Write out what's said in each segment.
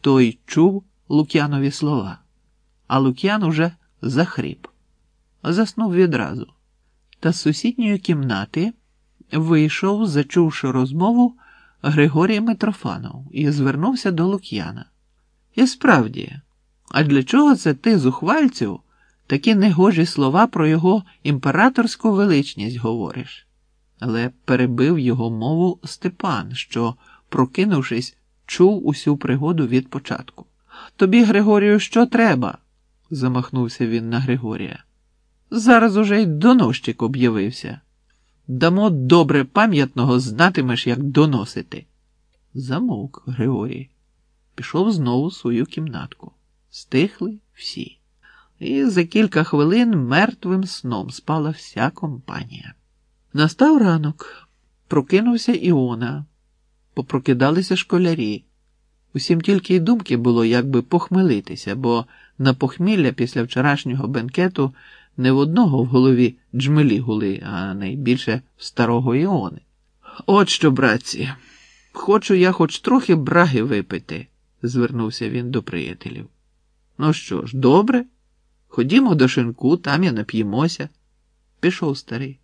той чув Лук'янові слова, а Лук'ян уже захріп, заснув відразу. Та з сусідньої кімнати вийшов, зачувши розмову, Григорій Митрофанов і звернувся до Лук'яна. І справді, а для чого це ти, зухвальцю, такі негожі слова про його імператорську величність говориш? Але перебив його мову Степан, що, прокинувшись, чув усю пригоду від початку. Тобі, Григорію, що треба? замахнувся він на Григорія. Зараз уже й доносчик об'явився. Дамо добре пам'ятного, знатимеш, як доносити. Замовк Григорій. Пішов знову в свою кімнатку. Стихли всі. І за кілька хвилин мертвим сном спала вся компанія. Настав ранок, прокинувся Іона, попрокидалися школярі. Усім тільки й думки було, як би похмелитися, бо на похмілля після вчорашнього бенкету не в одного в голові джмелі гули, а найбільше в старого Іони. От що, братці, хочу я хоч трохи браги випити, звернувся він до приятелів. Ну що ж, добре, ходімо до шинку, там і нап'ємося. Пішов старий,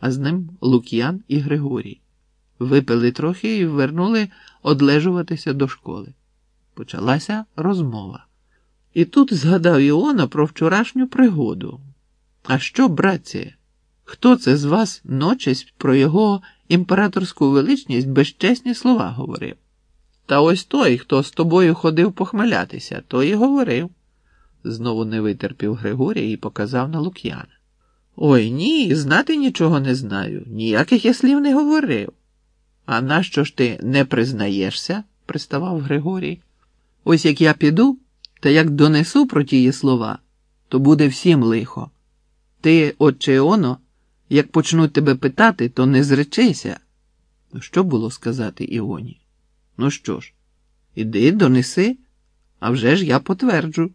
а з ним Лук'ян і Григорій. Випили трохи і вернули одлежуватися до школи. Почалася розмова. І тут згадав Іона про вчорашню пригоду. А що, братці, хто це з вас ночись про його імператорську величність безчесні слова говорив? Та ось той, хто з тобою ходив похмелятися, той і говорив. Знову не витерпів Григорій і показав на Лук'яна. Ой ні, знати нічого не знаю, ніяких я слів не говорив. А нащо ж ти не признаєшся? приставав Григорій. Ось як я піду, та як донесу про тії слова, то буде всім лихо. Ти, отче Іоно, як почнуть тебе питати, то не зречися. Ну, що було сказати Іоні? Ну що ж, іди, донеси, а вже ж я потверджу.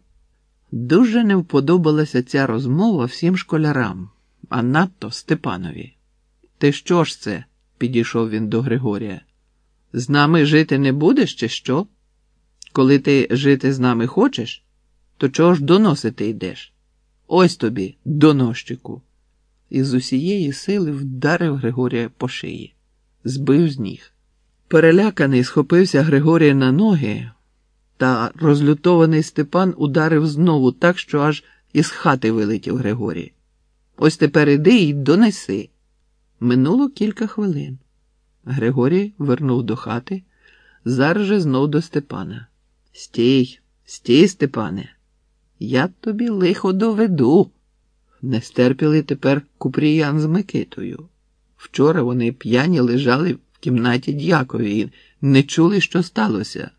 Дуже не вподобалася ця розмова всім школярам, а надто Степанові. Ти що ж це? Підійшов він до Григорія. З нами жити не будеш, чи що? Коли ти жити з нами хочеш, то чого ж доносити йдеш? Ось тобі, доносчику. І з усієї сили вдарив Григорія по шиї, збив з ніг. Переляканий схопився Григорій на ноги, та розлютований Степан ударив знову так, що аж із хати вилетів Григорій. Ось тепер іди і донеси. Минуло кілька хвилин. Григорій вернув до хати, зараз же знов до Степана. Стій, стій, Степане, я тобі лихо доведу. Не стерпіли тепер Купріян з Микитою. Вчора вони п'яні лежали в кімнаті дякові і не чули, що сталося,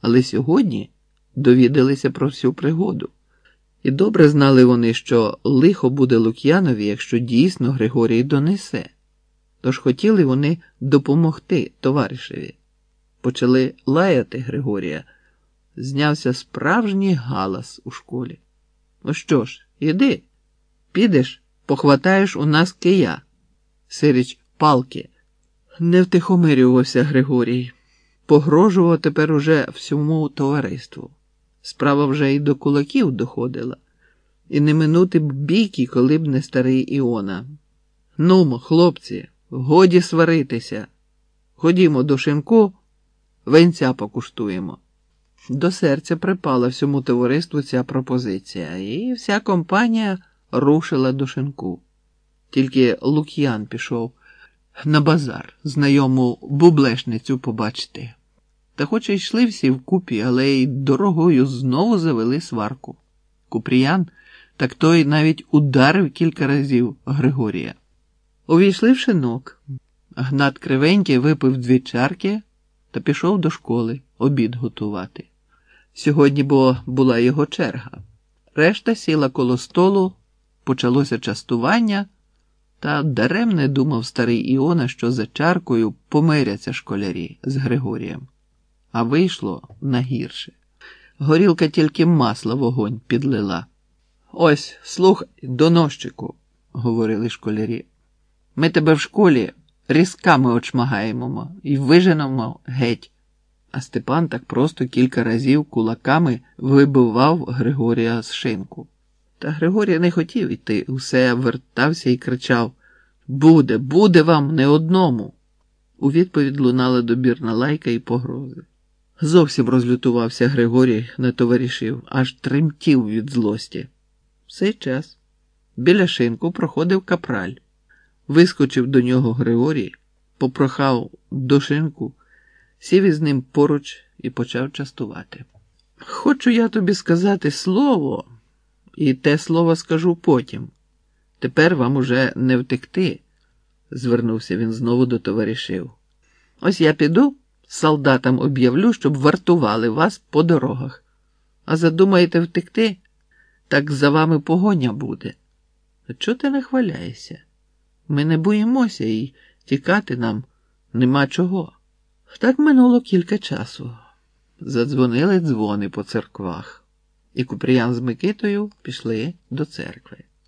але сьогодні довідалися про всю пригоду. І добре знали вони, що лихо буде Лук'янові, якщо дійсно Григорій донесе. Тож хотіли вони допомогти товаришеві. Почали лаяти Григорія. Знявся справжній галас у школі. Ну що ж, іди, підеш, похватаєш у нас кия, сиріч палки. Не втихомирювався Григорій, погрожував тепер уже всьому товариству. Справа вже й до кулаків доходила, і не минути б бійки, коли б не старий Іона. Нумо, хлопці, годі сваритися. Ходімо до шинку, венця покуштуємо. До серця припала всьому товариству ця пропозиція, і вся компанія рушила до шинку. Тільки Лук'ян пішов на базар, знайому бублешницю побачити. Та хоч йшли всі вкупі, але й дорогою знову завели сварку. Купріян, так той навіть ударив кілька разів Григорія. Увійшли в шинок. Гнат кривенький випив дві чарки та пішов до школи обід готувати. Сьогодні бо була його черга. Решта сіла коло столу, почалося частування, та даремне думав старий Іона, що за чаркою помиряться школярі з Григорієм. А вийшло на гірше. Горілка тільки масла вогонь підлила. Ось, слухай, доносчику, говорили школярі. Ми тебе в школі різками очмагаємо і виженемо геть. а Степан так просто кілька разів кулаками вибивав Григорія з шинку. Та Григорій не хотів іти, усе вертався і кричав Буде, буде вам не одному. У відповідь лунала добірна лайка і погрози. Зовсім розлютувався Григорій на товаришів, аж тремтів від злості. В цей час біля шинку проходив капраль. Вискочив до нього Григорій, попрохав до шинку, сів із ним поруч і почав частувати. Хочу я тобі сказати слово, і те слово скажу потім. Тепер вам уже не втекти, звернувся він знову до товаришів. Ось я піду, солдатам об'явлю, щоб вартували вас по дорогах. А задумаєте втекти, так за вами погоня буде. Чого ти не хваляєшся? Ми не боїмося і тікати нам нема чого. Так минуло кілька часу. Задзвонили дзвони по церквах, і Куприян з Микитою пішли до церкви.